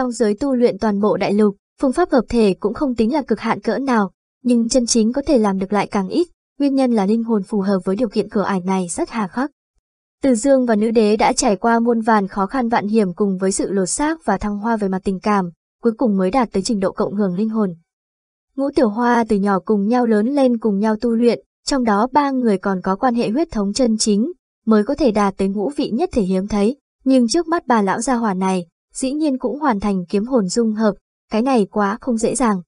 trong giới tu luyện toàn bộ đại lục, phương pháp hợp thể cũng không tính là cực hạn cỡ nào, nhưng chân chính có thể làm được lại càng ít, nguyên nhân là linh hồn phù hợp với điều kiện cửa ải này rất hà khắc. Từ Dương và nữ đế đã trải qua muôn vàn khó khăn vạn hiểm cùng với sự lột xác và thăng hoa về mặt tình cảm, cuối cùng mới đạt tới trình độ cộng hưởng linh hồn. Ngũ Tiểu Hoa từ nhỏ cùng nhau lớn lên cùng nhau tu luyện, trong đó ba người còn có quan hệ huyết thống chân chính, mới có thể đạt tới ngũ vị nhất thể hiếm thấy, nhưng trước mắt bà lão gia hỏa này, dĩ nhiên cũng hoàn thành kiếm hồn dung hợp, cái này quá không dễ dàng.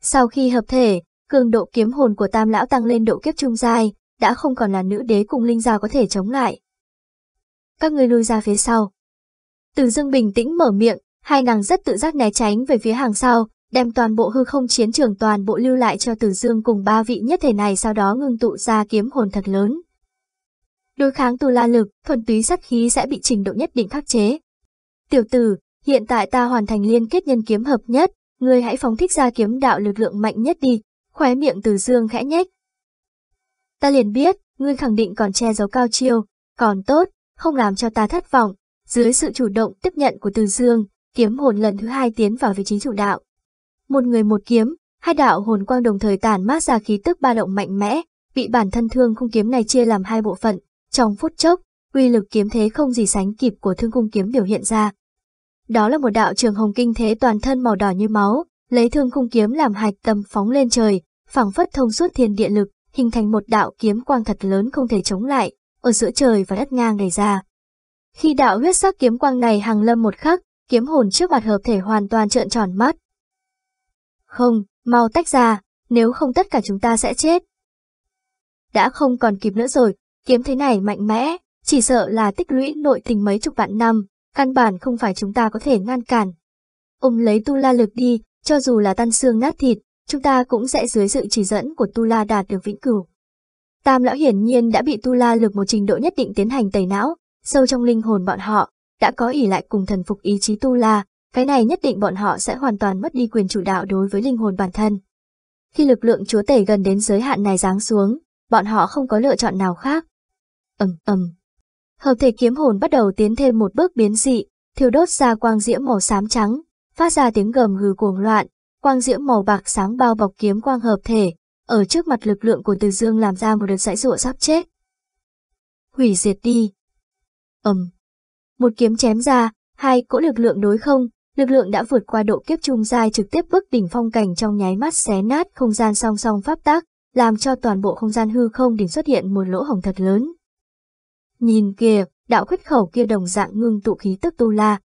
Sau khi hợp thể, cường độ kiếm hồn của tam lão tăng lên độ kiếp trung giai, đã không còn là nữ đế cùng linh gia có thể chống lại. Các người lui ra phía sau. Từ dương bình tĩnh mở miệng, hai nàng rất tự giác né tránh về phía hàng sau, đem toàn bộ hư không chiến trường toàn bộ lưu lại cho Từ Dương cùng ba vị nhất thể này sau đó ngưng tụ ra kiếm hồn thật lớn. Đối kháng tu la lực, thuần túy sát khí sẽ bị trình độ nhất định khắc chế. Tiểu tử, hiện tại ta hoàn thành liên kết nhân kiếm hợp nhất, ngươi hãy phóng thích ra kiếm đạo lực lượng mạnh nhất đi, khóe miệng Từ Dương khẽ nhếch. Ta liền biết, ngươi khẳng định còn che giấu cao chiêu, còn tốt, không làm cho ta thất vọng. Dưới sự chủ động tiếp nhận của Từ Dương, kiếm hồn lần thứ hai tiến vào vị trí chủ đạo một người một kiếm, hai đạo hồn quang đồng thời tản mát ra khí tức ba động mạnh mẽ, bị bản thân thương khung kiếm này chia làm hai bộ phận, trong phút chốc, uy lực kiếm thế không gì sánh kịp của thương khung kiếm biểu hiện ra. Đó là một đạo trường hồng kinh thế toàn thân màu đỏ như máu, lấy thương khung kiếm làm hạch tâm phóng lên trời, phẳng phất thông suốt thiên địa lực, hình thành một đạo kiếm quang thật lớn không thể chống lại, ở giữa trời và đất ngang đầy ra. Khi đạo huyết sắc kiếm quang này hàng lâm một khắc, kiếm hồn trước mặt hợp thể hoàn toàn trợn tròn mắt, không, mau tách ra, nếu không tất cả chúng ta sẽ chết. Đã không còn kịp nữa rồi, kiếm thế này mạnh mẽ, chỉ sợ là tích lũy nội tình mấy chục vạn năm, căn bản không phải chúng ta có thể ngăn cản. Ông lấy tu la lực đi, cho dù là tan xương nát thịt, chúng ta cũng sẽ dưới sự chỉ dẫn của tu la đạt được vĩnh cửu. Tam lão hiển nhiên đã bị tu la lực một trình độ nhất định tiến hành tẩy não, sâu trong linh hồn bọn họ, đã có ỉ lại cùng thần phục ý chí tu la, cái này nhất định bọn họ sẽ hoàn toàn mất đi quyền chủ đạo đối với linh hồn bản thân. Khi lực lượng chúa tể gần đến giới hạn này giáng xuống, bọn họ không có lựa chọn nào khác. ầm ầm, hợp thể kiếm hồn bắt đầu tiến thêm một bước biến dị, thiêu đốt ra quang diễm màu xám trắng, phát ra tiếng gầm gừ cuồng loạn, quang diễm màu bạc sáng bao bọc kiếm quang hợp thể, ở trước mặt lực lượng của Từ Dương làm ra một đợt dãy rụa sắp chết. Hủy diệt đi. ầm, một kiếm chém ra, hai cỗ lực lượng đối không, lực lượng đã vượt qua độ kiếp trung giai trực tiếp bước đỉnh phong cảnh trong nháy mắt xé nát không gian song song pháp tác, làm cho toàn bộ không gian hư không đỉnh xuất hiện một lỗ hổng thật lớn. Nhìn kìa, đạo khuyết khẩu kia đồng dạng ngưng tụ khí tức tu la.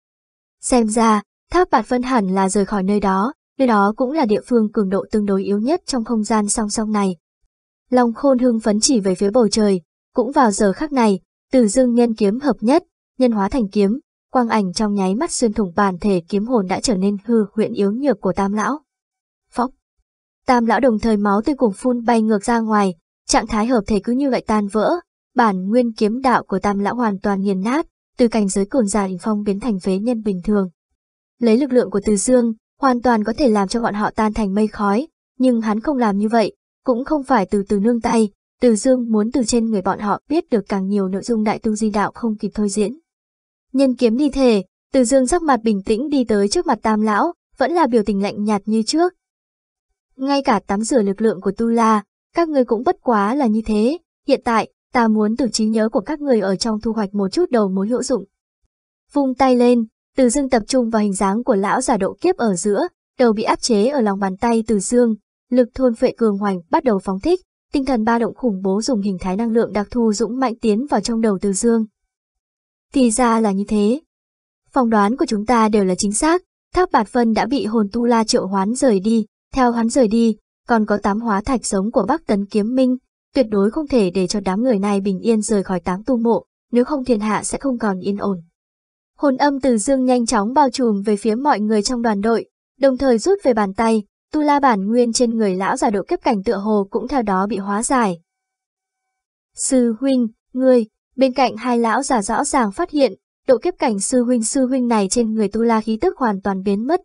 Xem ra, tháp bạt phân hẳn là rời khỏi nơi đó, nơi đó cũng là địa phương cường độ tương đối yếu nhất trong không gian song song này. Long khôn hưng phấn chỉ về phía bầu trời, cũng vào giờ khắc này, từ dương nhân kiếm hợp nhất, nhân hóa thành kiếm, quang ảnh trong nháy mắt xuyên thủng bản thể kiếm hồn đã trở nên hư huyện yếu nhược của tam lão. Phóc. Tam lão đồng thời máu tươi cùng phun bay ngược ra ngoài, trạng thái hợp thể cứ như vậy tan vỡ, bản nguyên kiếm đạo của tam lão hoàn toàn nghiền nát, từ cảnh giới cường giả đỉnh phong biến thành phế nhân bình thường. Lấy lực lượng của Từ Dương, hoàn toàn có thể làm cho bọn họ tan thành mây khói, nhưng hắn không làm như vậy, cũng không phải từ từ nương tay, Từ Dương muốn từ trên người bọn họ biết được càng nhiều nội dung đại tu di đạo không kịp thôi diễn. Nhân kiếm đi thể, từ dương sắc mặt bình tĩnh đi tới trước mặt tam lão, vẫn là biểu tình lạnh nhạt như trước. Ngay cả tắm rửa lực lượng của Tu La, các người cũng bất quá là như thế, hiện tại, ta muốn từ trí nhớ của các người ở trong thu hoạch một chút đầu mối hữu dụng. Vung tay lên, từ dương tập trung vào hình dáng của lão giả độ kiếp ở giữa, đầu bị áp chế ở lòng bàn tay từ dương, lực thôn phệ cường hoành bắt đầu phóng thích, tinh thần ba động khủng bố dùng hình thái năng lượng đặc thù dũng mạnh tiến vào trong đầu từ dương. Thì ra là như thế. Phỏng đoán của chúng ta đều là chính xác, Tháp Bạt Vân đã bị hồn tu la triệu hoán rời đi, theo hắn rời đi, còn có tám hóa thạch sống của Bắc Tấn Kiếm Minh, tuyệt đối không thể để cho đám người này bình yên rời khỏi táng tu mộ, nếu không thiên hạ sẽ không còn yên ổn. Hồn âm từ dương nhanh chóng bao trùm về phía mọi người trong đoàn đội, đồng thời rút về bàn tay, tu la bản nguyên trên người lão giả độ kiếp cảnh tựa hồ cũng theo đó bị hóa giải. Sư huynh, ngươi, Bên cạnh hai lão giả rõ ràng phát hiện, độ kiếp cảnh sư huynh sư huynh này trên người tu la khí tức hoàn toàn biến mất.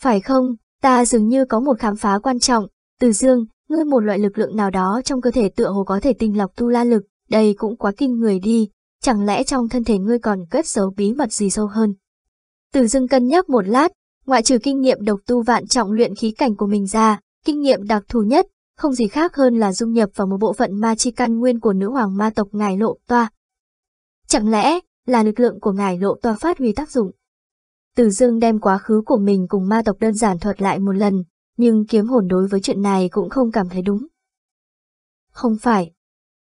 Phải không, ta dường như có một khám phá quan trọng, từ dương, ngươi một loại lực lượng nào đó trong cơ thể tựa hồ có thể tinh lọc tu la lực, đây cũng quá kinh người đi, chẳng lẽ trong thân thể ngươi còn cất giấu bí mật gì sâu hơn. Từ dưng cân nhắc một lát, ngoại trừ kinh nghiệm độc tu vạn trọng luyện khí cảnh của mình ra, kinh nghiệm đặc thù nhất, không gì khác hơn là dung nhập vào một bộ phận ma chi căn nguyên của nữ hoàng ma tộc ngài lộ toa. Chẳng lẽ là lực lượng của ngài lộ toa phát huy tác dụng? Từ dương đem quá khứ của mình cùng ma tộc đơn giản thuật lại một lần, nhưng kiếm hồn đối với chuyện này cũng không cảm thấy đúng. Không phải.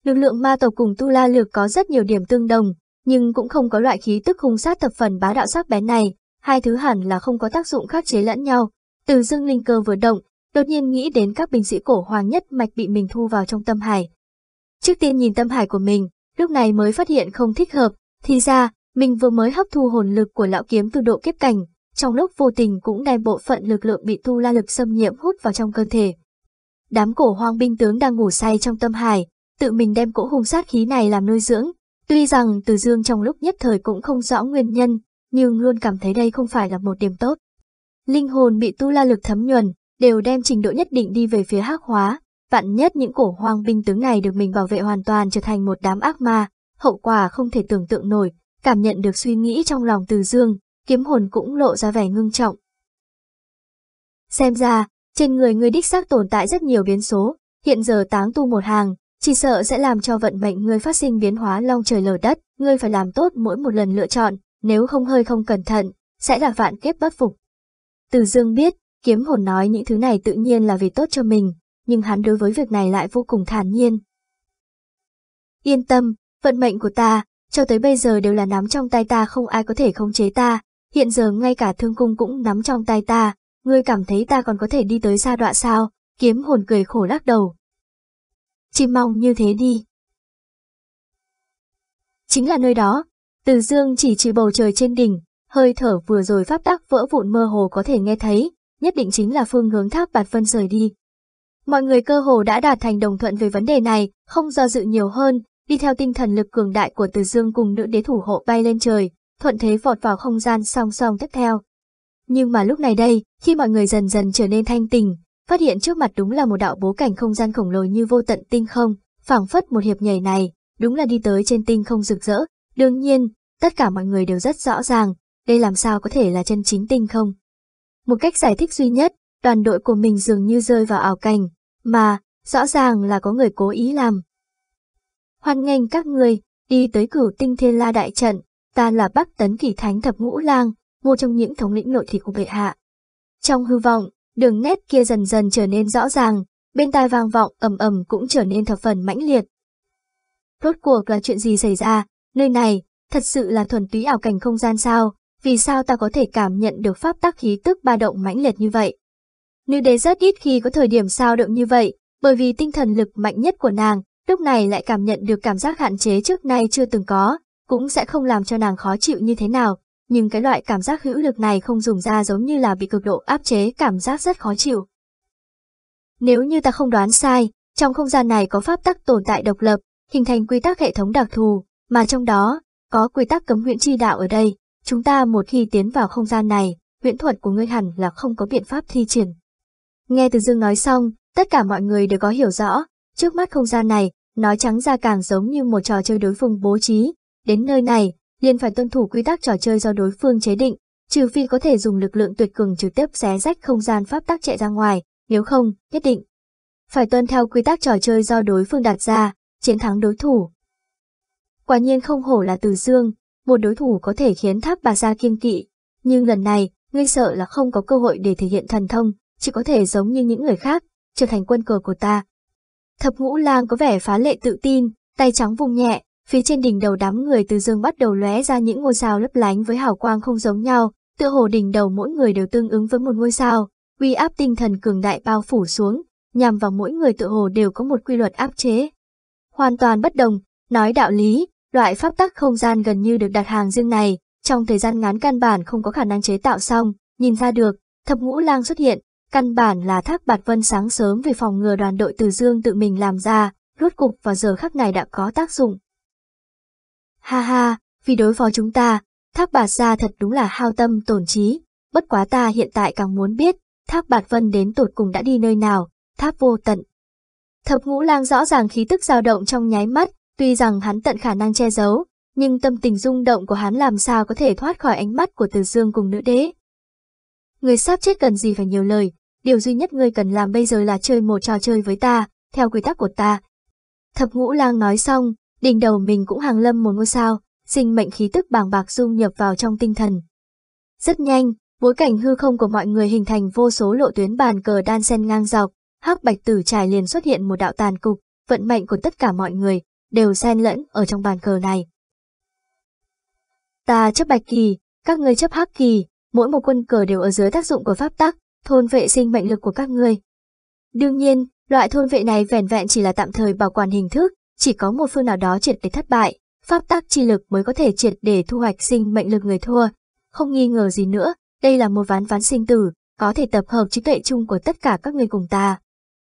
Lực lượng ma tộc cùng tu la lược có rất nhiều điểm tương đồng, nhưng cũng không có loại khí tức hung sát thập phần bá đạo sắc bén này, hai thứ hẳn là không có tác dụng khắc chế lẫn nhau. Từ dương linh cơ vừa động, đột nhiên nghĩ đến các binh sĩ cổ hoàng nhất mạch bị mình thu vào trong tâm hải. Trước tiên nhìn tâm hải của mình, lúc này mới phát hiện không thích hợp, thì ra, mình vừa mới hấp thu hồn lực của lão kiếm từ độ kiếp cảnh, trong lúc vô tình cũng đem bộ phận lực lượng bị tu la lực xâm nhiễm hút vào trong cơ thể. Đám cổ hoang binh tướng đang ngủ say trong tâm hải, tự mình đem cỗ hung sát khí này làm nuôi dưỡng. Tuy rằng Từ Dương trong lúc nhất thời cũng không rõ nguyên nhân, nhưng luôn cảm thấy đây không phải là một điểm tốt. Linh hồn bị tu la lực thấm nhuần, đều đem trình độ nhất định đi về phía hắc hóa, vạn nhất những cổ hoang binh tướng này được mình bảo vệ hoàn toàn trở thành một đám ác ma, hậu quả không thể tưởng tượng nổi, cảm nhận được suy nghĩ trong lòng Từ Dương, kiếm hồn cũng lộ ra vẻ ngưng trọng. Xem ra, trên người người đích xác tồn tại rất nhiều biến số, hiện giờ táng tu một hàng, chỉ sợ sẽ làm cho vận mệnh người phát sinh biến hóa long trời lở đất, ngươi phải làm tốt mỗi một lần lựa chọn, nếu không hơi không cẩn thận, sẽ là vạn kiếp bất phục. Từ dương biết, kiếm hồn nói những thứ này tự nhiên là vì tốt cho mình, nhưng hắn đối với việc này lại vô cùng thản nhiên. Yên tâm, vận mệnh của ta, cho tới bây giờ đều là nắm trong tay ta không ai có thể khống chế ta, hiện giờ ngay cả thương cung cũng nắm trong tay ta, ngươi cảm thấy ta còn có thể đi tới xa đoạn sao, kiếm hồn cười khổ lắc đầu. Chỉ mong như thế đi. Chính là nơi đó, từ dương chỉ chỉ bầu trời trên đỉnh, hơi thở vừa rồi pháp tắc vỡ vụn mơ hồ có thể nghe thấy, nhất định chính là phương hướng tháp bạt phân rời đi. Mọi người cơ hồ đã đạt thành đồng thuận về vấn đề này, không do dự nhiều hơn, đi theo tinh thần lực cường đại của Từ Dương cùng nữ đế thủ hộ bay lên trời, thuận thế vọt vào không gian song song tiếp theo. Nhưng mà lúc này đây, khi mọi người dần dần trở nên thanh tình, phát hiện trước mặt đúng là một đạo bố cảnh không gian khổng lồ như vô tận tinh không, phảng phất một hiệp nhảy này, đúng là đi tới trên tinh không rực rỡ. Đương nhiên, tất cả mọi người đều rất rõ ràng, đây làm sao có thể là chân chính tinh không. Một cách giải thích duy nhất, đoàn đội của mình dường như rơi vào ảo cảnh, mà, rõ ràng là có người cố ý làm. Hoan nghênh các người, đi tới cửu tinh thiên la đại trận, ta là Bắc Tấn Kỳ Thánh Thập Ngũ Lang, một trong những thống lĩnh nội thị của bệ hạ. Trong hư vọng, đường nét kia dần dần trở nên rõ ràng, bên tai vang vọng ầm ầm cũng trở nên thập phần mãnh liệt. Rốt cuộc là chuyện gì xảy ra, nơi này, thật sự là thuần túy ảo cảnh không gian sao, vì sao ta có thể cảm nhận được pháp tắc khí tức ba động mãnh liệt như vậy. Nữ đế rất ít khi có thời điểm sao động như vậy, bởi vì tinh thần lực mạnh nhất của nàng, lúc này lại cảm nhận được cảm giác hạn chế trước nay chưa từng có, cũng sẽ không làm cho nàng khó chịu như thế nào, nhưng cái loại cảm giác hữu lực này không dùng ra giống như là bị cực độ áp chế cảm giác rất khó chịu. Nếu như ta không đoán sai, trong không gian này có pháp tắc tồn tại độc lập, hình thành quy tắc hệ thống đặc thù, mà trong đó, có quy tắc cấm huyễn chi đạo ở đây, chúng ta một khi tiến vào không gian này, huyễn thuật của ngươi hẳn là không có biện pháp thi triển. Nghe từ dương nói xong, tất cả mọi người đều có hiểu rõ, trước mắt không gian này, nói trắng ra càng giống như một trò chơi đối phương bố trí, đến nơi này, liền phải tuân thủ quy tắc trò chơi do đối phương chế định, trừ phi có thể dùng lực lượng tuyệt cường trực tiếp xé rách không gian pháp tắc chạy ra ngoài, nếu không, nhất định phải tuân theo quy tắc trò chơi do đối phương đặt ra, chiến thắng đối thủ. Quả nhiên không hổ là Từ Dương, một đối thủ có thể khiến tháp bà gia kiên kỵ, nhưng lần này, ngươi sợ là không có cơ hội để thể hiện thần thông, chỉ có thể giống như những người khác, trở thành quân cờ của ta. Thập ngũ lang có vẻ phá lệ tự tin, tay trắng vùng nhẹ, phía trên đỉnh đầu đám người từ dương bắt đầu lóe ra những ngôi sao lấp lánh với hào quang không giống nhau, tựa hồ đỉnh đầu mỗi người đều tương ứng với một ngôi sao, uy áp tinh thần cường đại bao phủ xuống, nhằm vào mỗi người tựa hồ đều có một quy luật áp chế. Hoàn toàn bất đồng, nói đạo lý, loại pháp tắc không gian gần như được đặt hàng riêng này, trong thời gian ngắn căn bản không có khả năng chế tạo xong, nhìn ra được, thập ngũ lang xuất hiện, căn bản là thác bạt vân sáng sớm về phòng ngừa đoàn đội từ dương tự mình làm ra, rốt cục vào giờ khắc này đã có tác dụng. Ha ha, vì đối phó chúng ta, thác bạt gia thật đúng là hao tâm tổn trí, bất quá ta hiện tại càng muốn biết, thác bạt vân đến tột cùng đã đi nơi nào, tháp vô tận. Thập ngũ lang rõ ràng khí tức dao động trong nháy mắt, tuy rằng hắn tận khả năng che giấu, nhưng tâm tình rung động của hắn làm sao có thể thoát khỏi ánh mắt của Từ Dương cùng nữ đế. Người sắp chết cần gì phải nhiều lời, điều duy nhất ngươi cần làm bây giờ là chơi một trò chơi với ta, theo quy tắc của ta. Thập ngũ lang nói xong, đỉnh đầu mình cũng hàng lâm một ngôi sao, sinh mệnh khí tức bàng bạc dung nhập vào trong tinh thần. Rất nhanh, bối cảnh hư không của mọi người hình thành vô số lộ tuyến bàn cờ đan xen ngang dọc, hắc bạch tử trải liền xuất hiện một đạo tàn cục, vận mệnh của tất cả mọi người đều xen lẫn ở trong bàn cờ này. Ta chấp bạch kỳ, các ngươi chấp hắc kỳ, mỗi một quân cờ đều ở dưới tác dụng của pháp tắc, thôn vệ sinh mệnh lực của các ngươi. Đương nhiên, loại thôn vệ này vẻn vẹn chỉ là tạm thời bảo quản hình thức, chỉ có một phương nào đó triệt để thất bại, pháp tắc chi lực mới có thể triệt để thu hoạch sinh mệnh lực người thua. Không nghi ngờ gì nữa, đây là một ván ván sinh tử, có thể tập hợp trí tuệ chung của tất cả các người cùng ta.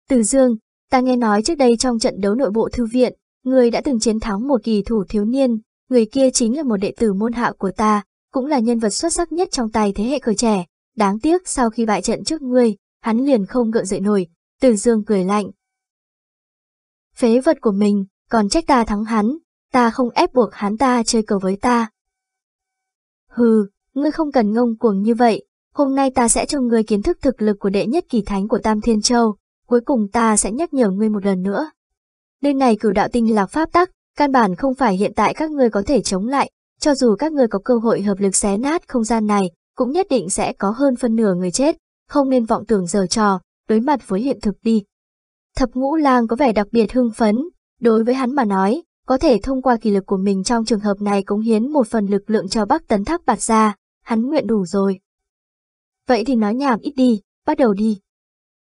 Từ Dương, ta nghe nói trước đây trong trận đấu nội bộ thư viện, người đã từng chiến thắng một kỳ thủ thiếu niên, người kia chính là một đệ tử môn hạ của ta, cũng là nhân vật xuất sắc nhất trong tay thế hệ cờ trẻ. Đáng tiếc sau khi bại trận trước ngươi, hắn liền không gượng dậy nổi, Từ Dương cười lạnh. Phế vật của mình, còn trách ta thắng hắn, ta không ép buộc hắn ta chơi cờ với ta. Hừ, ngươi không cần ngông cuồng như vậy, hôm nay ta sẽ cho ngươi kiến thức thực lực của đệ nhất kỳ thánh của Tam Thiên Châu, cuối cùng ta sẽ nhắc nhở ngươi một lần nữa. Nơi này cửu đạo tinh lạc pháp tắc, căn bản không phải hiện tại các ngươi có thể chống lại, cho dù các ngươi có cơ hội hợp lực xé nát không gian này, cũng nhất định sẽ có hơn phân nửa người chết, không nên vọng tưởng giờ trò, đối mặt với hiện thực đi. Thập ngũ lang có vẻ đặc biệt hưng phấn, đối với hắn mà nói, có thể thông qua kỳ lực của mình trong trường hợp này cống hiến một phần lực lượng cho Bắc Tấn Tháp bạt ra, hắn nguyện đủ rồi. Vậy thì nói nhảm ít đi, bắt đầu đi.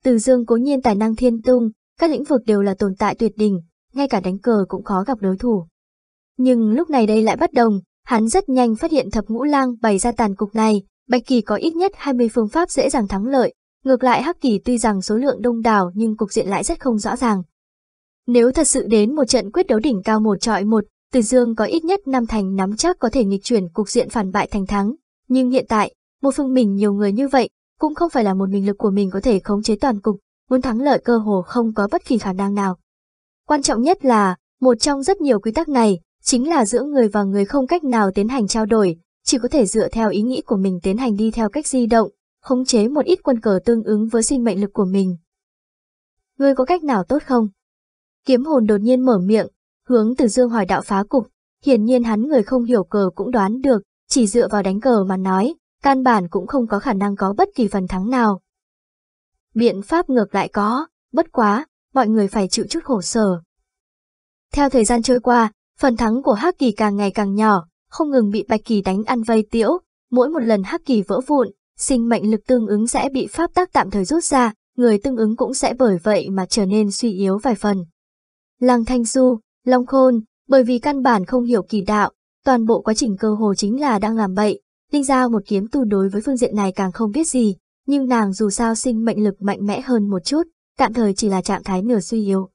Từ dương cố nhiên tài năng thiên tung, các lĩnh vực đều là tồn tại tuyệt đỉnh, ngay cả đánh cờ cũng khó gặp đối thủ. Nhưng lúc này đây lại bất đồng, hắn rất nhanh phát hiện thập ngũ lang bày ra tàn cục này, Bạch Kỳ có ít nhất 20 phương pháp dễ dàng thắng lợi, ngược lại Hắc Kỳ tuy rằng số lượng đông đảo nhưng cục diện lại rất không rõ ràng. Nếu thật sự đến một trận quyết đấu đỉnh cao một trọi một, Từ Dương có ít nhất năm thành nắm chắc có thể nghịch chuyển cục diện phản bại thành thắng, nhưng hiện tại, một phương mình nhiều người như vậy, cũng không phải là một mình lực của mình có thể khống chế toàn cục, muốn thắng lợi cơ hồ không có bất kỳ khả năng nào. Quan trọng nhất là, một trong rất nhiều quy tắc này, chính là giữa người và người không cách nào tiến hành trao đổi, chỉ có thể dựa theo ý nghĩ của mình tiến hành đi theo cách di động, khống chế một ít quân cờ tương ứng với sinh mệnh lực của mình. Ngươi có cách nào tốt không? Kiếm hồn đột nhiên mở miệng, hướng từ dương hỏi đạo phá cục, hiển nhiên hắn người không hiểu cờ cũng đoán được, chỉ dựa vào đánh cờ mà nói, căn bản cũng không có khả năng có bất kỳ phần thắng nào. Biện pháp ngược lại có, bất quá, mọi người phải chịu chút khổ sở. Theo thời gian trôi qua, phần thắng của Hắc Kỳ càng ngày càng nhỏ, không ngừng bị Bạch Kỳ đánh ăn vây tiễu, mỗi một lần Hắc Kỳ vỡ vụn, sinh mệnh lực tương ứng sẽ bị pháp tác tạm thời rút ra, người tương ứng cũng sẽ bởi vậy mà trở nên suy yếu vài phần. Lăng Thanh Du, Long Khôn, bởi vì căn bản không hiểu kỳ đạo, toàn bộ quá trình cơ hồ chính là đang làm bậy, Linh Giao một kiếm tu đối với phương diện này càng không biết gì, nhưng nàng dù sao sinh mệnh lực mạnh mẽ hơn một chút, tạm thời chỉ là trạng thái nửa suy yếu.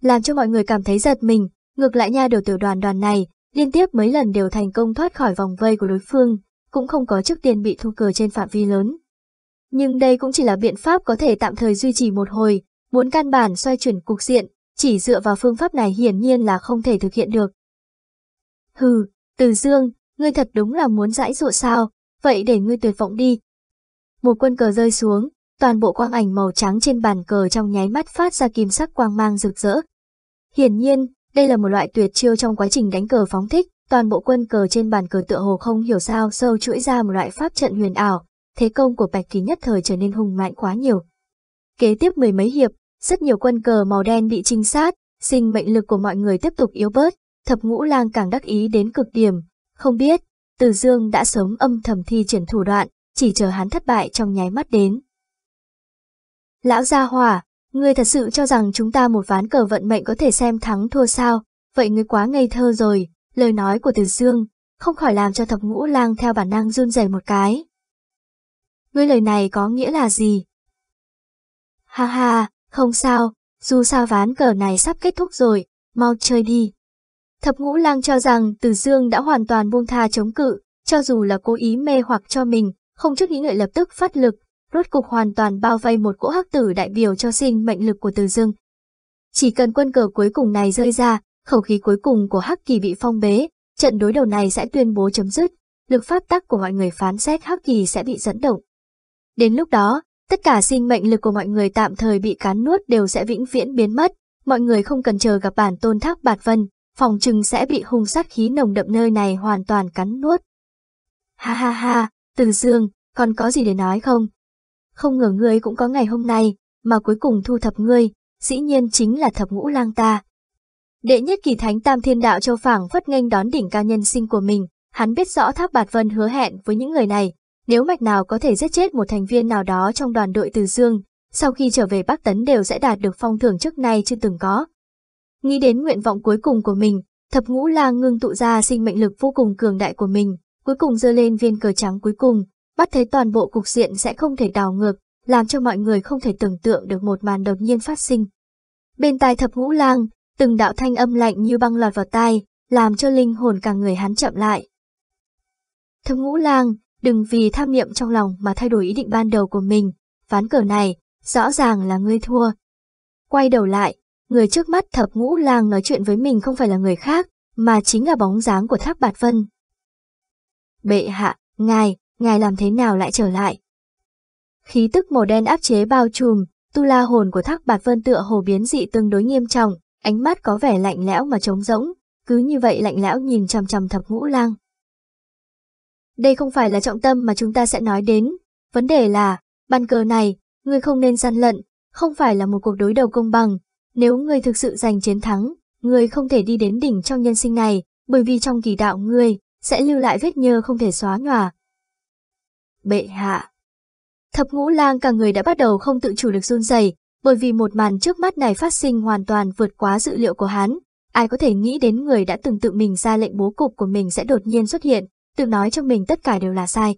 Làm cho mọi người cảm thấy giật mình, ngược lại nha đầu tiểu đoàn đoàn này, liên tiếp mấy lần đều thành công thoát khỏi vòng vây của đối phương, cũng không có trước tiên bị thua cờ trên phạm vi lớn. Nhưng đây cũng chỉ là biện pháp có thể tạm thời duy trì một hồi, muốn căn bản xoay chuyển cục diện, chỉ dựa vào phương pháp này hiển nhiên là không thể thực hiện được. Hừ, Từ Dương, ngươi thật đúng là muốn giải dụ sao, vậy để ngươi tuyệt vọng đi. Một quân cờ rơi xuống, toàn bộ quang ảnh màu trắng trên bàn cờ trong nháy mắt phát ra kim sắc quang mang rực rỡ. Hiển nhiên, đây là một loại tuyệt chiêu trong quá trình đánh cờ phóng thích, toàn bộ quân cờ trên bàn cờ tựa hồ không hiểu sao sâu chuỗi ra một loại pháp trận huyền ảo, thế công của Bạch Kỳ nhất thời trở nên hùng mạnh quá nhiều. Kế tiếp mười mấy hiệp, rất nhiều quân cờ màu đen bị trinh sát, sinh mệnh lực của mọi người tiếp tục yếu bớt, thập ngũ lang càng đắc ý đến cực điểm, không biết, Từ Dương đã sớm âm thầm thi triển thủ đoạn, chỉ chờ hắn thất bại trong nháy mắt đến. Lão gia hỏa, ngươi thật sự cho rằng chúng ta một ván cờ vận mệnh có thể xem thắng thua sao, vậy ngươi quá ngây thơ rồi, lời nói của Từ Dương, không khỏi làm cho thập ngũ lang theo bản năng run rẩy một cái. Ngươi lời này có nghĩa là gì? Ha ha, không sao, dù sao ván cờ này sắp kết thúc rồi, mau chơi đi. Thập ngũ lang cho rằng Từ Dương đã hoàn toàn buông tha chống cự, cho dù là cố ý mê hoặc cho mình, không chút nghĩ ngợi lập tức phát lực, rốt cục hoàn toàn bao vây một cỗ hắc tử đại biểu cho sinh mệnh lực của Từ Dương. Chỉ cần quân cờ cuối cùng này rơi ra, khẩu khí cuối cùng của hắc kỳ bị phong bế, trận đối đầu này sẽ tuyên bố chấm dứt, lực pháp tắc của mọi người phán xét hắc kỳ sẽ bị dẫn động. Đến lúc đó, tất cả sinh mệnh lực của mọi người tạm thời bị cán nuốt đều sẽ vĩnh viễn biến mất, mọi người không cần chờ gặp bản tôn thác bạt vân, phòng trừng sẽ bị hung sát khí nồng đậm nơi này hoàn toàn cắn nuốt. Ha ha ha, Từ Dương, còn có gì để nói không? Không ngờ ngươi cũng có ngày hôm nay, mà cuối cùng thu thập ngươi, dĩ nhiên chính là thập ngũ lang ta. Đệ nhất kỳ thánh tam thiên đạo châu phảng phất nghênh đón đỉnh cao nhân sinh của mình, hắn biết rõ Thác Bạt Vân hứa hẹn với những người này, nếu mạch nào có thể giết chết một thành viên nào đó trong đoàn đội Từ Dương, sau khi trở về Bắc Tấn đều sẽ đạt được phong thưởng trước nay chưa từng có. Nghĩ đến nguyện vọng cuối cùng của mình, thập ngũ lang ngưng tụ ra sinh mệnh lực vô cùng cường đại của mình, cuối cùng giơ lên viên cờ trắng cuối cùng, bắt thấy toàn bộ cục diện sẽ không thể đảo ngược, làm cho mọi người không thể tưởng tượng được một màn đột nhiên phát sinh. Bên tai thập ngũ lang, từng đạo thanh âm lạnh như băng lọt vào tai, làm cho linh hồn cả người hắn chậm lại. Thâm ngũ lang, đừng vì tham niệm trong lòng mà thay đổi ý định ban đầu của mình, ván cờ này, rõ ràng là ngươi thua. Quay đầu lại, người trước mắt thập ngũ lang nói chuyện với mình không phải là người khác, mà chính là bóng dáng của Thác Bạt Vân. Bệ hạ, ngài, ngài làm thế nào lại trở lại? Khí tức màu đen áp chế bao trùm, tu la hồn của Thác Bạt Vân tựa hồ biến dị tương đối nghiêm trọng, ánh mắt có vẻ lạnh lẽo mà trống rỗng, cứ như vậy lạnh lẽo nhìn chằm chằm thập ngũ lang. Đây không phải là trọng tâm mà chúng ta sẽ nói đến, vấn đề là, bàn cờ này, ngươi không nên gian lận, không phải là một cuộc đối đầu công bằng, nếu ngươi thực sự giành chiến thắng, ngươi không thể đi đến đỉnh trong nhân sinh này, bởi vì trong kỳ đạo ngươi, sẽ lưu lại vết nhơ không thể xóa nhòa. Bệ hạ Thập ngũ lang cả người đã bắt đầu không tự chủ được run rẩy, bởi vì một màn trước mắt này phát sinh hoàn toàn vượt quá dự liệu của hắn. Ai có thể nghĩ đến người đã từng tự mình ra lệnh bố cục của mình sẽ đột nhiên xuất hiện, tự nói cho mình tất cả đều là sai.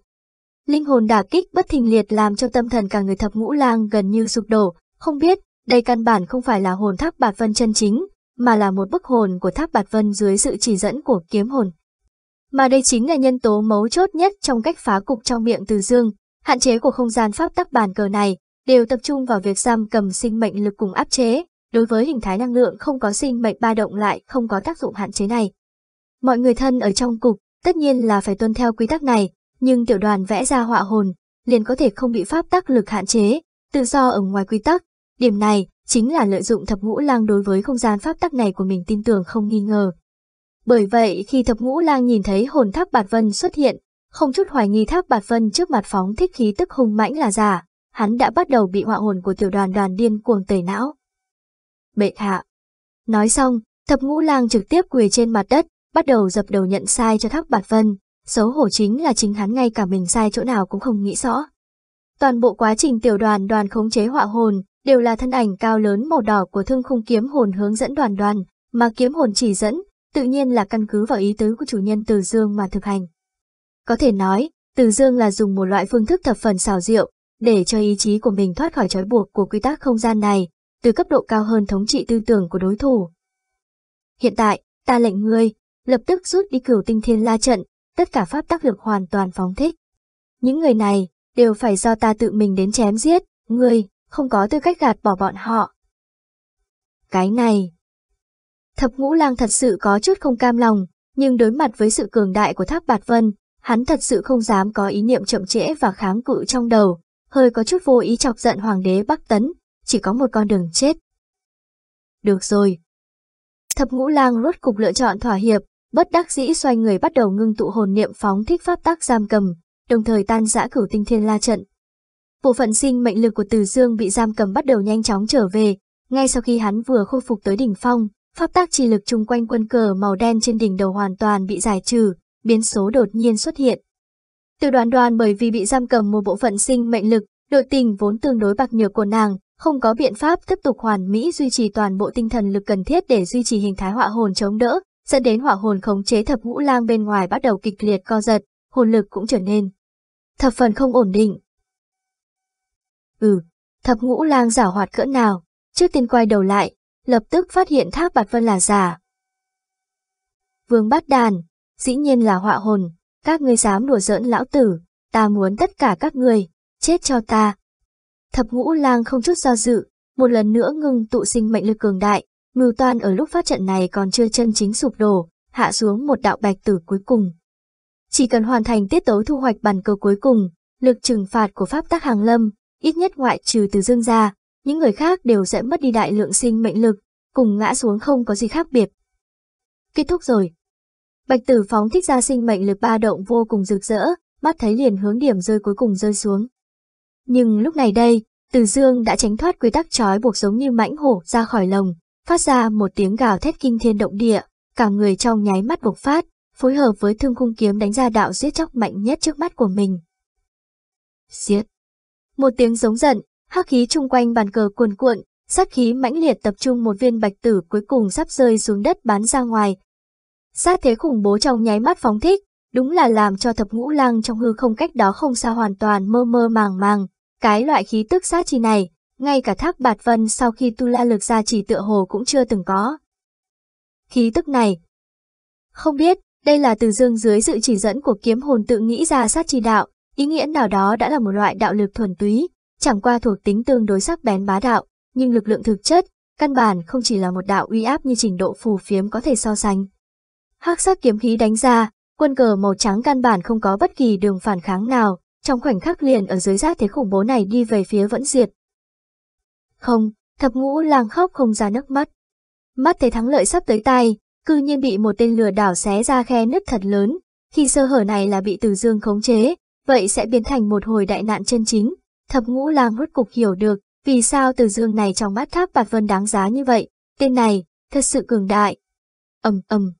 Linh hồn đả kích bất thình liệt làm cho tâm thần cả người thập ngũ lang gần như sụp đổ, không biết, đây căn bản không phải là hồn tháp bạt vân chân chính, mà là một bức hồn của tháp bạt vân dưới sự chỉ dẫn của kiếm hồn. Mà đây chính là nhân tố mấu chốt nhất trong cách phá cục trong miệng từ dương, hạn chế của không gian pháp tắc bàn cờ này, đều tập trung vào việc giam cầm sinh mệnh lực cùng áp chế, đối với hình thái năng lượng không có sinh mệnh ba động lại không có tác dụng hạn chế này. Mọi người thân ở trong cục, tất nhiên là phải tuân theo quy tắc này, nhưng tiểu đoàn vẽ ra họa hồn, liền có thể không bị pháp tắc lực hạn chế, tự do ở ngoài quy tắc. Điểm này chính là lợi dụng thập ngũ lang đối với không gian pháp tắc này của mình tin tưởng không nghi ngờ. Bởi vậy khi thập ngũ lang nhìn thấy hồn tháp bạt vân xuất hiện, không chút hoài nghi tháp bạt vân trước mặt phóng thích khí tức hung mãnh là giả, hắn đã bắt đầu bị họa hồn của tiểu đoàn đoàn điên cuồng tẩy não. Bệ hạ. Nói xong, thập ngũ lang trực tiếp quỳ trên mặt đất, bắt đầu dập đầu nhận sai cho tháp bạt vân, xấu hổ chính là chính hắn ngay cả mình sai chỗ nào cũng không nghĩ rõ. Toàn bộ quá trình tiểu đoàn đoàn khống chế họa hồn đều là thân ảnh cao lớn màu đỏ của thương khung kiếm hồn hướng dẫn đoàn đoàn, mà kiếm hồn chỉ dẫn, tự nhiên là căn cứ vào ý tứ của chủ nhân Từ Dương mà thực hành. Có thể nói, Từ Dương là dùng một loại phương thức thập phần xào rượu, để cho ý chí của mình thoát khỏi trói buộc của quy tắc không gian này, từ cấp độ cao hơn thống trị tư tưởng của đối thủ. Hiện tại, ta lệnh ngươi, lập tức rút đi cửu tinh thiên la trận, tất cả pháp tác lực hoàn toàn phóng thích. Những người này, đều phải do ta tự mình đến chém giết, ngươi, không có tư cách gạt bỏ bọn họ. Cái này... Thập ngũ lang thật sự có chút không cam lòng, nhưng đối mặt với sự cường đại của tháp bạt vân, hắn thật sự không dám có ý niệm chậm trễ và kháng cự trong đầu, hơi có chút vô ý chọc giận hoàng đế Bắc Tấn, chỉ có một con đường chết. Được rồi. Thập ngũ lang rốt cục lựa chọn thỏa hiệp, bất đắc dĩ xoay người bắt đầu ngưng tụ hồn niệm phóng thích pháp tác giam cầm, đồng thời tan giã cửu tinh thiên la trận. Bộ phận sinh mệnh lực của Từ Dương bị giam cầm bắt đầu nhanh chóng trở về, ngay sau khi hắn vừa khôi phục tới đỉnh phong, pháp tác chi lực chung quanh quân cờ màu đen trên đỉnh đầu hoàn toàn bị giải trừ, biến số đột nhiên xuất hiện. Tiểu đoàn đoàn bởi vì bị giam cầm một bộ phận sinh mệnh lực, đội tình vốn tương đối bạc nhược của nàng, không có biện pháp tiếp tục hoàn mỹ duy trì toàn bộ tinh thần lực cần thiết để duy trì hình thái họa hồn chống đỡ, dẫn đến họa hồn khống chế thập ngũ lang bên ngoài bắt đầu kịch liệt co giật, hồn lực cũng trở nên thập phần không ổn định. Ừ, thập ngũ lang giả hoạt cỡ nào, trước tiên quay đầu lại, lập tức phát hiện thác bạt vân là giả. Vương bắt đàn, dĩ nhiên là họa hồn, các ngươi dám đùa giỡn lão tử, ta muốn tất cả các ngươi, chết cho ta. Thập ngũ lang không chút do dự, một lần nữa ngưng tụ sinh mệnh lực cường đại, mưu toan ở lúc phát trận này còn chưa chân chính sụp đổ, hạ xuống một đạo bạch tử cuối cùng. Chỉ cần hoàn thành tiết tấu thu hoạch bàn cờ cuối cùng, lực trừng phạt của pháp tắc hàng lâm, ít nhất ngoại trừ từ dương ra, những người khác đều sẽ mất đi đại lượng sinh mệnh lực, cùng ngã xuống không có gì khác biệt. Kết thúc rồi. Bạch tử phóng thích ra sinh mệnh lực ba động vô cùng rực rỡ, mắt thấy liền hướng điểm rơi cuối cùng rơi xuống. Nhưng lúc này đây, từ dương đã tránh thoát quy tắc trói buộc giống như mãnh hổ ra khỏi lồng, phát ra một tiếng gào thét kinh thiên động địa, cả người trong nháy mắt bộc phát, phối hợp với thương khung kiếm đánh ra đạo giết chóc mạnh nhất trước mắt của mình. Giết! Một tiếng giống giận, hắc khí chung quanh bàn cờ cuồn cuộn, sát khí mãnh liệt tập trung một viên bạch tử cuối cùng sắp rơi xuống đất bắn ra ngoài. Sát thế khủng bố trong nháy mắt phóng thích, đúng là làm cho thập ngũ lăng trong hư không cách đó không xa hoàn toàn mơ mơ màng màng. Cái loại khí tức sát chi này, ngay cả thác bạt vân sau khi tu la lực ra chỉ tựa hồ cũng chưa từng có. Khí tức này, không biết, đây là từ dương dưới sự chỉ dẫn của kiếm hồn tự nghĩ ra sát chi đạo, ý nghĩa nào đó đã là một loại đạo lực thuần túy, chẳng qua thuộc tính tương đối sắc bén bá đạo, nhưng lực lượng thực chất, căn bản không chỉ là một đạo uy áp như trình độ phù phiếm có thể so sánh. Hắc sắc kiếm khí đánh ra, quân cờ màu trắng căn bản không có bất kỳ đường phản kháng nào, trong khoảnh khắc liền ở dưới giác thế khủng bố này đi về phía vẫn diệt. Không, thập ngũ lang khóc không ra nước mắt. Mắt thấy thắng lợi sắp tới tay, cư nhiên bị một tên lừa đảo xé ra khe nứt thật lớn, khi sơ hở này là bị từ dương khống chế, vậy sẽ biến thành một hồi đại nạn chân chính. Thập ngũ lang rốt cục hiểu được, vì sao từ dương này trong mắt tháp bạt vân đáng giá như vậy, tên này, thật sự cường đại. ầm ầm,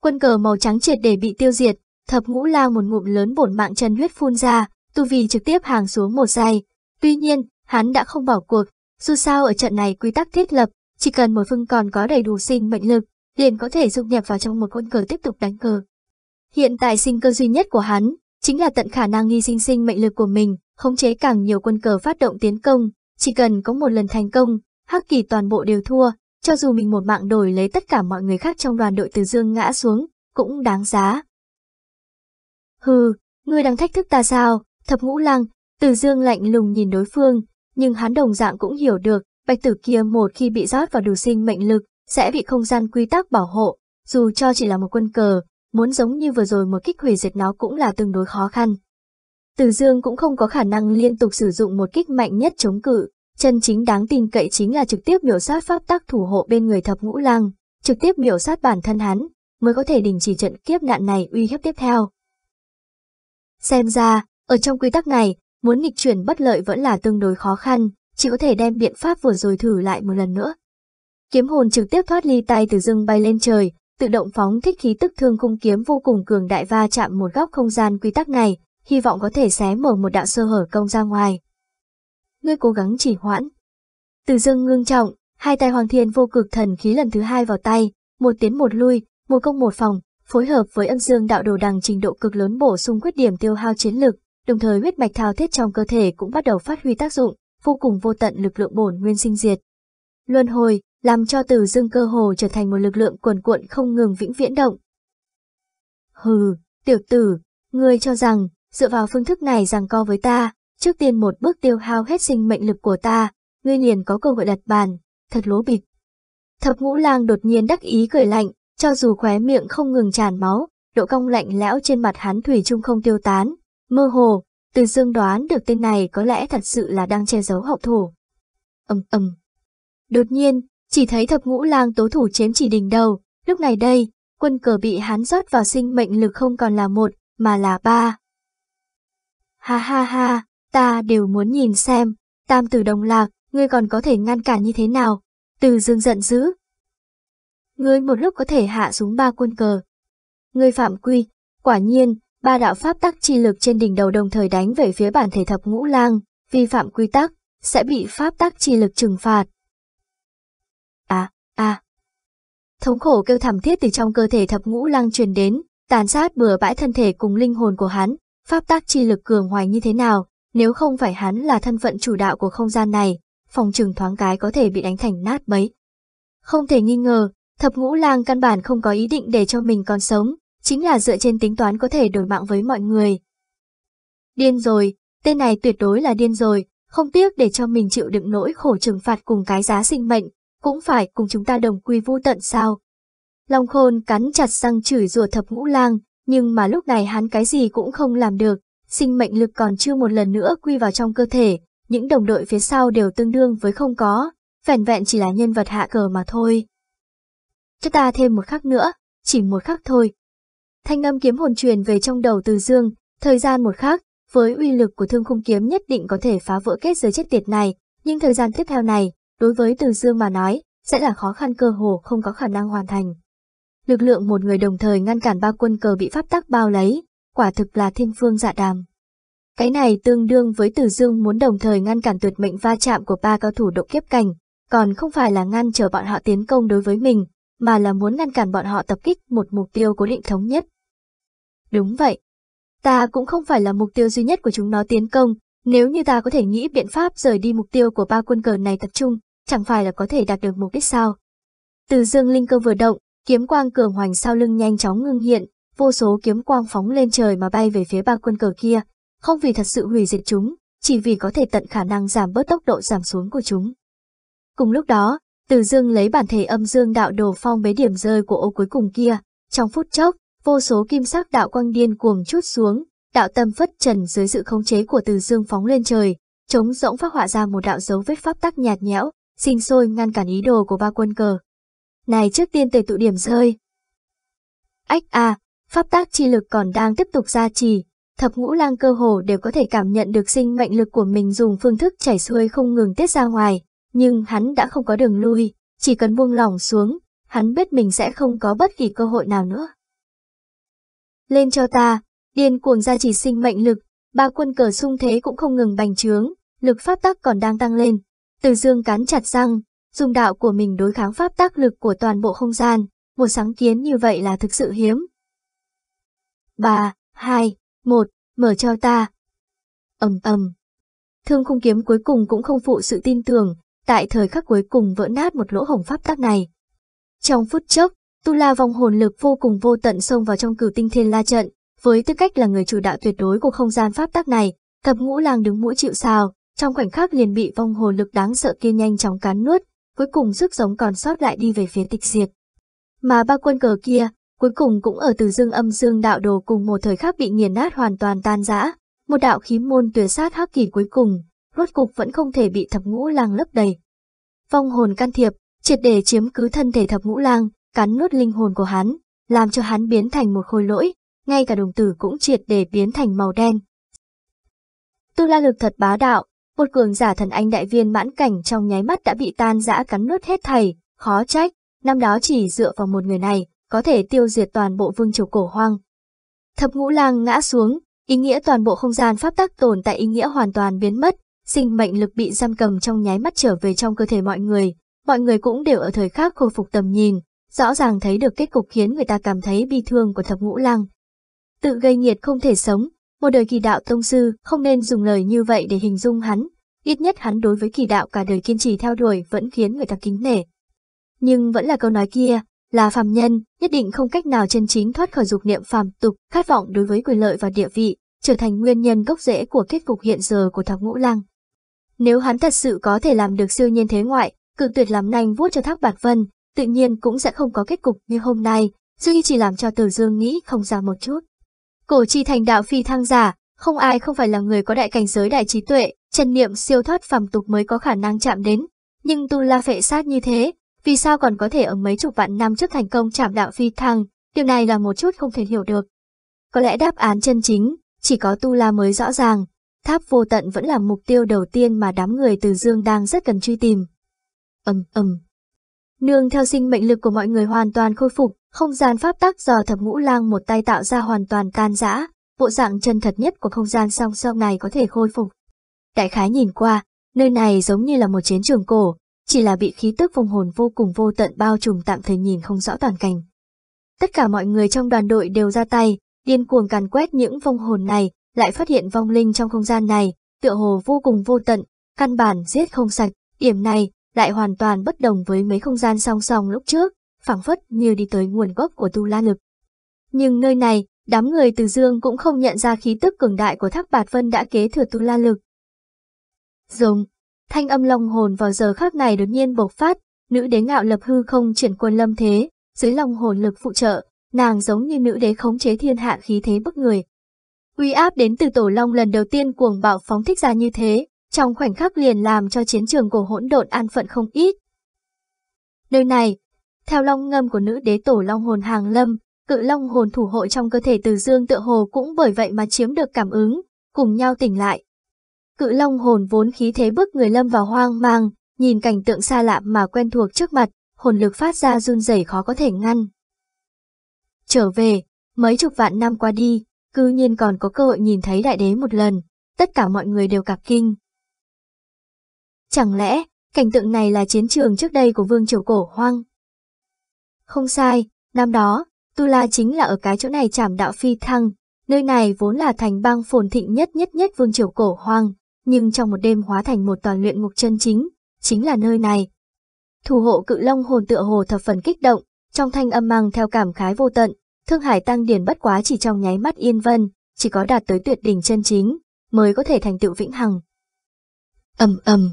quân cờ màu trắng triệt để bị tiêu diệt, thập ngũ lao một ngụm lớn bổn mạng chân huyết phun ra, tu vi trực tiếp hàng xuống một giây. Tuy nhiên, hắn đã không bỏ cuộc, dù sao ở trận này quy tắc thiết lập, chỉ cần một phương còn có đầy đủ sinh mệnh lực, liền có thể dung nhập vào trong một quân cờ tiếp tục đánh cờ. Hiện tại sinh cơ duy nhất của hắn, chính là tận khả năng nghi sinh sinh mệnh lực của mình, khống chế càng nhiều quân cờ phát động tiến công, chỉ cần có một lần thành công, Hắc Kỳ toàn bộ đều thua, cho dù mình một mạng đổi lấy tất cả mọi người khác trong đoàn đội từ dương ngã xuống, cũng đáng giá. Hừ, ngươi đang thách thức ta sao, thập ngũ lăng, từ dương lạnh lùng nhìn đối phương, nhưng hắn đồng dạng cũng hiểu được, bạch tử kia một khi bị rót vào đủ sinh mệnh lực, sẽ bị không gian quy tắc bảo hộ, dù cho chỉ là một quân cờ, muốn giống như vừa rồi một kích hủy diệt nó cũng là tương đối khó khăn. Từ Dương cũng không có khả năng liên tục sử dụng một kích mạnh nhất chống cự, chân chính đáng tin cậy chính là trực tiếp miểu sát pháp tắc thủ hộ bên người thập ngũ lang, trực tiếp miểu sát bản thân hắn, mới có thể đình chỉ trận kiếp nạn này uy hiếp tiếp theo. Xem ra, ở trong quy tắc này, muốn nghịch chuyển bất lợi vẫn là tương đối khó khăn, chỉ có thể đem biện pháp vừa rồi thử lại một lần nữa. Kiếm hồn trực tiếp thoát ly tay từ rừng bay lên trời, tự động phóng thích khí tức thương cung kiếm vô cùng cường đại va chạm một góc không gian quy tắc này, hy vọng có thể xé mở một đạo sơ hở công ra ngoài. Ngươi cố gắng chỉ hoãn. Từ dưng ngưng trọng, hai tay hoàng thiên vô cực thần khí lần thứ hai vào tay, một tiến một lui, một công một phòng, phối hợp với âm dương đạo đồ đằng trình độ cực lớn bổ sung quyết điểm tiêu hao chiến lực, đồng thời huyết mạch thao thiết trong cơ thể cũng bắt đầu phát huy tác dụng, vô cùng vô tận lực lượng bổn nguyên sinh diệt. Luân hồi, làm cho từ dương cơ hồ trở thành một lực lượng cuồn cuộn không ngừng vĩnh viễn động. Hừ, tiểu tử, ngươi cho rằng, dựa vào phương thức này rằng co với ta, trước tiên một bước tiêu hao hết sinh mệnh lực của ta, ngươi liền có cơ hội đặt bàn, thật lố bịch. Thập ngũ lang đột nhiên đắc ý cười lạnh, cho dù khóe miệng không ngừng tràn máu, độ cong lạnh lẽo trên mặt hắn thủy chung không tiêu tán, mơ hồ, từ dương đoán được tên này có lẽ thật sự là đang che giấu hậu thủ. ầm ầm. Đột nhiên, chỉ thấy thập ngũ lang tố thủ chém chỉ đỉnh đầu, lúc này đây, quân cờ bị hắn rót vào sinh mệnh lực không còn là một, mà là ba. Ha ha ha, ta đều muốn nhìn xem, tam tử đồng lạc, ngươi còn có thể ngăn cản như thế nào? Từ dương giận dữ. Ngươi một lúc có thể hạ xuống ba quân cờ. Ngươi phạm quy, quả nhiên, ba đạo pháp tắc chi lực trên đỉnh đầu đồng thời đánh về phía bản thể thập ngũ lang, vi phạm quy tắc, sẽ bị pháp tắc chi lực trừng phạt. À, à. Thống khổ kêu thảm thiết từ trong cơ thể thập ngũ lang truyền đến, tàn sát bừa bãi thân thể cùng linh hồn của hắn, pháp tác chi lực cường hoành như thế nào, nếu không phải hắn là thân phận chủ đạo của không gian này, phòng trừng thoáng cái có thể bị đánh thành nát bấy. Không thể nghi ngờ, thập ngũ lang căn bản không có ý định để cho mình còn sống, chính là dựa trên tính toán có thể đổi mạng với mọi người. Điên rồi, tên này tuyệt đối là điên rồi, không tiếc để cho mình chịu đựng nỗi khổ trừng phạt cùng cái giá sinh mệnh, cũng phải cùng chúng ta đồng quy vu tận sao. Long khôn cắn chặt răng chửi rủa thập ngũ lang, nhưng mà lúc này hắn cái gì cũng không làm được, sinh mệnh lực còn chưa một lần nữa quy vào trong cơ thể, những đồng đội phía sau đều tương đương với không có, vẻn vẹn chỉ là nhân vật hạ cờ mà thôi. Cho ta thêm một khắc nữa, chỉ một khắc thôi. Thanh âm kiếm hồn truyền về trong đầu từ dương, thời gian một khắc, với uy lực của thương khung kiếm nhất định có thể phá vỡ kết giới chết tiệt này, nhưng thời gian tiếp theo này, đối với từ dương mà nói, sẽ là khó khăn cơ hồ không có khả năng hoàn thành. Lực lượng một người đồng thời ngăn cản ba quân cờ bị pháp tắc bao lấy, quả thực là thiên phương dạ đàm. Cái này tương đương với Từ Dương muốn đồng thời ngăn cản tuyệt mệnh va chạm của ba cao thủ độ kiếp cảnh, còn không phải là ngăn trở bọn họ tiến công đối với mình, mà là muốn ngăn cản bọn họ tập kích một mục tiêu cố định thống nhất. Đúng vậy. Ta cũng không phải là mục tiêu duy nhất của chúng nó tiến công, nếu như ta có thể nghĩ biện pháp rời đi mục tiêu của ba quân cờ này tập trung, chẳng phải là có thể đạt được mục đích sao. Từ dương linh cơ vừa động, kiếm quang cường hoành sau lưng nhanh chóng ngưng hiện, vô số kiếm quang phóng lên trời mà bay về phía ba quân cờ kia, không vì thật sự hủy diệt chúng, chỉ vì có thể tận khả năng giảm bớt tốc độ giảm xuống của chúng. Cùng lúc đó, Từ Dương lấy bản thể âm dương đạo đồ phong bế điểm rơi của ô cuối cùng kia, trong phút chốc, vô số kim sắc đạo quang điên cuồng chút xuống, đạo tâm phất trần dưới sự khống chế của Từ Dương phóng lên trời, chống rỗng phát họa ra một đạo dấu vết pháp tắc nhạt nhẽo, sinh sôi ngăn cản ý đồ của ba quân cờ. Này trước tiên tề tụ điểm rơi. Ách a, pháp tác chi lực còn đang tiếp tục gia trì, thập ngũ lang cơ hồ đều có thể cảm nhận được sinh mệnh lực của mình dùng phương thức chảy xuôi không ngừng tiết ra ngoài, nhưng hắn đã không có đường lui, chỉ cần buông lỏng xuống, hắn biết mình sẽ không có bất kỳ cơ hội nào nữa. Lên cho ta, điên cuồng gia trì sinh mệnh lực, ba quân cờ sung thế cũng không ngừng bành trướng, lực pháp tắc còn đang tăng lên. Từ dương cắn chặt răng, dùng đạo của mình đối kháng pháp tác lực của toàn bộ không gian, một sáng kiến như vậy là thực sự hiếm. 3, 2, một, mở cho ta. ầm ầm. Thương khung kiếm cuối cùng cũng không phụ sự tin tưởng, tại thời khắc cuối cùng vỡ nát một lỗ hổng pháp tắc này. Trong phút chốc, Tu La vòng hồn lực vô cùng vô tận xông vào trong cửu tinh thiên la trận, với tư cách là người chủ đạo tuyệt đối của không gian pháp tắc này, thập ngũ lang đứng mũi chịu sào, trong khoảnh khắc liền bị vong hồn lực đáng sợ kia nhanh chóng cán nuốt, cuối cùng sức giống còn sót lại đi về phía tịch diệt. Mà ba quân cờ kia, cuối cùng cũng ở từ dương âm dương đạo đồ cùng một thời khắc bị nghiền nát hoàn toàn tan rã, một đạo khí môn tuyệt sát hắc kỳ cuối cùng, rốt cục vẫn không thể bị thập ngũ lang lấp đầy. Vong hồn can thiệp, triệt để chiếm cứ thân thể thập ngũ lang, cắn nuốt linh hồn của hắn, làm cho hắn biến thành một khối lỗi, ngay cả đồng tử cũng triệt để biến thành màu đen. Tu la lực thật bá đạo, một cường giả thần anh đại viên mãn cảnh trong nháy mắt đã bị tan rã cắn nuốt hết thảy, khó trách, năm đó chỉ dựa vào một người này, có thể tiêu diệt toàn bộ vương triều cổ hoang. Thập ngũ lang ngã xuống, ý nghĩa toàn bộ không gian pháp tắc tồn tại ý nghĩa hoàn toàn biến mất, sinh mệnh lực bị giam cầm trong nháy mắt trở về trong cơ thể mọi người, mọi người cũng đều ở thời khắc khôi phục tầm nhìn, rõ ràng thấy được kết cục khiến người ta cảm thấy bi thương của thập ngũ lang. Tự gây nghiệt không thể sống, một đời kỳ đạo tông sư không nên dùng lời như vậy để hình dung hắn, ít nhất hắn đối với kỳ đạo cả đời kiên trì theo đuổi vẫn khiến người ta kính nể. Nhưng vẫn là câu nói kia, là phàm nhân, nhất định không cách nào chân chính thoát khỏi dục niệm phàm tục, khát vọng đối với quyền lợi và địa vị, trở thành nguyên nhân gốc rễ của kết cục hiện giờ của thạc ngũ lăng. Nếu hắn thật sự có thể làm được siêu nhiên thế ngoại, cự tuyệt làm nhanh vuốt cho thác bạt vân, tự nhiên cũng sẽ không có kết cục như hôm nay, duy chỉ làm cho Từ Dương nghĩ không ra một chút. Cổ chi thành đạo phi thăng giả, không ai không phải là người có đại cảnh giới đại trí tuệ, chân niệm siêu thoát phàm tục mới có khả năng chạm đến. Nhưng tu la phệ sát như thế, vì sao còn có thể ở mấy chục vạn năm trước thành công chạm đạo phi thăng, điều này là một chút không thể hiểu được. Có lẽ đáp án chân chính, chỉ có tu la mới rõ ràng, tháp vô tận vẫn là mục tiêu đầu tiên mà đám người từ dương đang rất cần truy tìm. ầm ầm. Nương theo sinh mệnh lực của mọi người hoàn toàn khôi phục, không gian pháp tắc do thập ngũ lang một tay tạo ra hoàn toàn tan rã, bộ dạng chân thật nhất của không gian song song này có thể khôi phục. Đại khái nhìn qua, nơi này giống như là một chiến trường cổ, chỉ là bị khí tức vong hồn vô cùng vô tận bao trùm tạm thời nhìn không rõ toàn cảnh. Tất cả mọi người trong đoàn đội đều ra tay, điên cuồng càn quét những vong hồn này, lại phát hiện vong linh trong không gian này, tựa hồ vô cùng vô tận, căn bản giết không sạch, điểm này lại hoàn toàn bất đồng với mấy không gian song song lúc trước, phảng phất như đi tới nguồn gốc của tu la lực. Nhưng nơi này, đám người từ dương cũng không nhận ra khí tức cường đại của thác bạt vân đã kế thừa tu la lực. Dùng, thanh âm long hồn vào giờ khắc này đột nhiên bộc phát, nữ đế ngạo lập hư không triển quân lâm thế, dưới lòng hồn lực phụ trợ, nàng giống như nữ đế khống chế thiên hạ khí thế bức người. Uy áp đến từ tổ long lần đầu tiên cuồng bạo phóng thích ra như thế, trong khoảnh khắc liền làm cho chiến trường cổ hỗn độn an phận không ít. Nơi này, theo long ngâm của nữ đế tổ long hồn hàng lâm, cự long hồn thủ hộ trong cơ thể từ dương tựa hồ cũng bởi vậy mà chiếm được cảm ứng, cùng nhau tỉnh lại. Cự long hồn vốn khí thế bức người lâm vào hoang mang, nhìn cảnh tượng xa lạ mà quen thuộc trước mặt, hồn lực phát ra run rẩy khó có thể ngăn. Trở về, mấy chục vạn năm qua đi, cư nhiên còn có cơ hội nhìn thấy đại đế một lần, tất cả mọi người đều cặp kinh. Chẳng lẽ, cảnh tượng này là chiến trường trước đây của vương triều cổ hoang? Không sai, năm đó, Tu La chính là ở cái chỗ này chảm đạo phi thăng, nơi này vốn là thành bang phồn thịnh nhất nhất nhất vương triều cổ hoang, nhưng trong một đêm hóa thành một toàn luyện ngục chân chính, chính là nơi này. Thủ hộ cự long hồn tựa hồ thập phần kích động, trong thanh âm mang theo cảm khái vô tận, thương hải tăng điển bất quá chỉ trong nháy mắt yên vân, chỉ có đạt tới tuyệt đỉnh chân chính, mới có thể thành tựu vĩnh hằng. ầm ầm,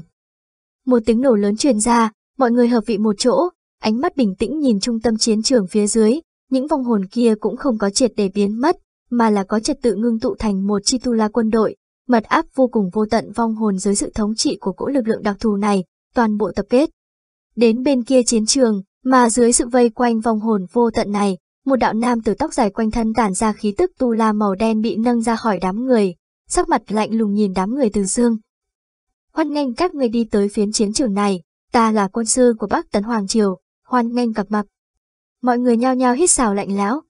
một tiếng nổ lớn truyền ra, mọi người hợp vị một chỗ, ánh mắt bình tĩnh nhìn trung tâm chiến trường phía dưới, những vong hồn kia cũng không có triệt để biến mất, mà là có trật tự ngưng tụ thành một chi tu la quân đội, mật áp vô cùng vô tận vong hồn dưới sự thống trị của cỗ lực lượng đặc thù này, toàn bộ tập kết. Đến bên kia chiến trường, mà dưới sự vây quanh vong hồn vô tận này, một đạo nam tử tóc dài quanh thân tản ra khí tức tu la màu đen bị nâng ra khỏi đám người, sắc mặt lạnh lùng nhìn đám người từ dương. Hoan nghênh các người đi tới phiến chiến trường này, ta là quân sư của Bắc Tấn Hoàng Triều, hoan nghênh gặp mặt. Mọi người nhao nhao hít xào lạnh lẽo.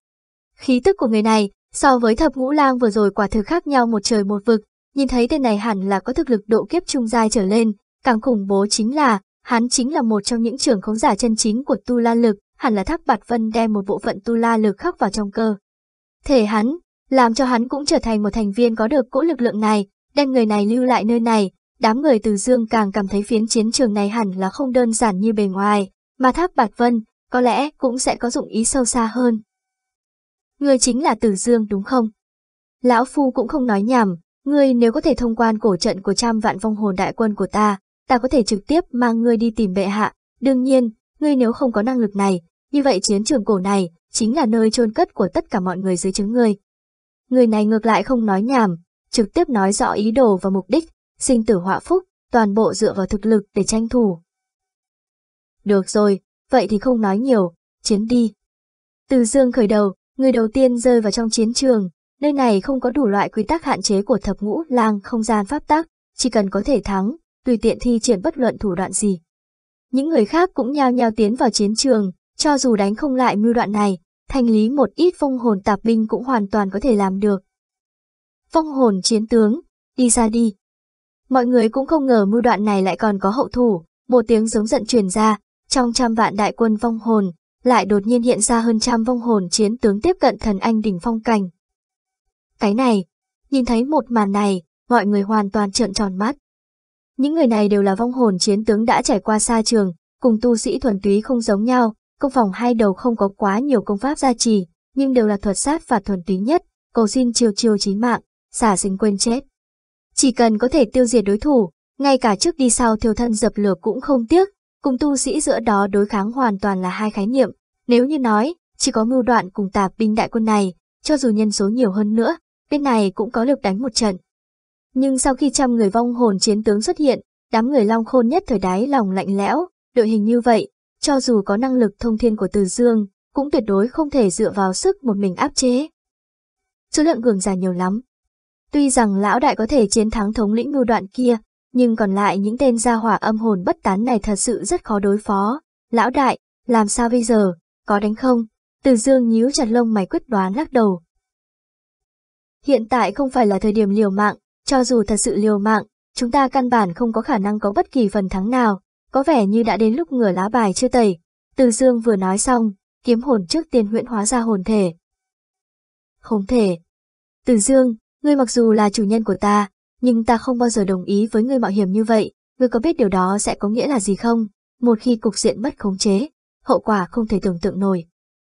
Khí tức của người này, so với thập ngũ lang vừa rồi quả thực khác nhau một trời một vực, nhìn thấy tên này hẳn là có thực lực độ kiếp trung giai trở lên, càng khủng bố chính là, hắn chính là một trong những trưởng khống giả chân chính của Tu La Lực, hẳn là Thác Bạt Vân đem một bộ phận Tu La Lực khắc vào trong cơ. Thể hắn, làm cho hắn cũng trở thành một thành viên có được cỗ lực lượng này, đem người này lưu lại nơi này, đám người từ dương càng cảm thấy phiến chiến trường này hẳn là không đơn giản như bề ngoài, mà Thác Bạt Vân, có lẽ cũng sẽ có dụng ý sâu xa hơn. Người chính là Tử Dương đúng không? Lão Phu cũng không nói nhảm, ngươi nếu có thể thông quan cổ trận của trăm vạn vong hồn đại quân của ta, ta có thể trực tiếp mang ngươi đi tìm bệ hạ. Đương nhiên, ngươi nếu không có năng lực này, như vậy chiến trường cổ này chính là nơi chôn cất của tất cả mọi người dưới chứng ngươi. Người này ngược lại không nói nhảm, trực tiếp nói rõ ý đồ và mục đích, sinh tử họa phúc, toàn bộ dựa vào thực lực để tranh thủ. Được rồi, vậy thì không nói nhiều, chiến đi. Từ dương khởi đầu, người đầu tiên rơi vào trong chiến trường, nơi này không có đủ loại quy tắc hạn chế của thập ngũ lang không gian pháp tắc, chỉ cần có thể thắng, tùy tiện thi triển bất luận thủ đoạn gì. Những người khác cũng nhao nhao tiến vào chiến trường, cho dù đánh không lại mưu đoạn này, thanh lý một ít phong hồn tạp binh cũng hoàn toàn có thể làm được. Phong hồn chiến tướng, đi ra đi. Mọi người cũng không ngờ mưu đoạn này lại còn có hậu thủ, một tiếng giống giận truyền ra, trong trăm vạn đại quân vong hồn, lại đột nhiên hiện ra hơn trăm vong hồn chiến tướng tiếp cận thần anh đỉnh phong cảnh. Cái này, nhìn thấy một màn này, mọi người hoàn toàn trợn tròn mắt. Những người này đều là vong hồn chiến tướng đã trải qua xa trường, cùng tu sĩ thuần túy không giống nhau, công phòng hai đầu không có quá nhiều công pháp gia trì, nhưng đều là thuật sát và thuần túy nhất, cầu xin chiều chiều chí mạng, xả sinh quên chết. Chỉ cần có thể tiêu diệt đối thủ, ngay cả trước đi sau thiêu thân dập lửa cũng không tiếc, cùng tu sĩ giữa đó đối kháng hoàn toàn là hai khái niệm. Nếu như nói, chỉ có mưu đoạn cùng tạp binh đại quân này, cho dù nhân số nhiều hơn nữa, bên này cũng có lực đánh một trận. Nhưng sau khi trăm người vong hồn chiến tướng xuất hiện, đám người long khôn nhất thời đáy lòng lạnh lẽo, đội hình như vậy, cho dù có năng lực thông thiên của Từ Dương, cũng tuyệt đối không thể dựa vào sức một mình áp chế. Số lượng cường giả nhiều lắm. Tuy rằng lão đại có thể chiến thắng thống lĩnh mưu đoạn kia, nhưng còn lại những tên gia hỏa âm hồn bất tán này thật sự rất khó đối phó. Lão đại, làm sao bây giờ, có đánh không? Từ dương nhíu chặt lông mày quyết đoán lắc đầu. Hiện tại không phải là thời điểm liều mạng, cho dù thật sự liều mạng, chúng ta căn bản không có khả năng có bất kỳ phần thắng nào, có vẻ như đã đến lúc ngửa lá bài chưa tẩy. Từ dương vừa nói xong, kiếm hồn trước tiên huyễn hóa ra hồn thể. Không thể. Từ dương, ngươi mặc dù là chủ nhân của ta, nhưng ta không bao giờ đồng ý với ngươi mạo hiểm như vậy, ngươi có biết điều đó sẽ có nghĩa là gì không? Một khi cục diện mất khống chế, hậu quả không thể tưởng tượng nổi.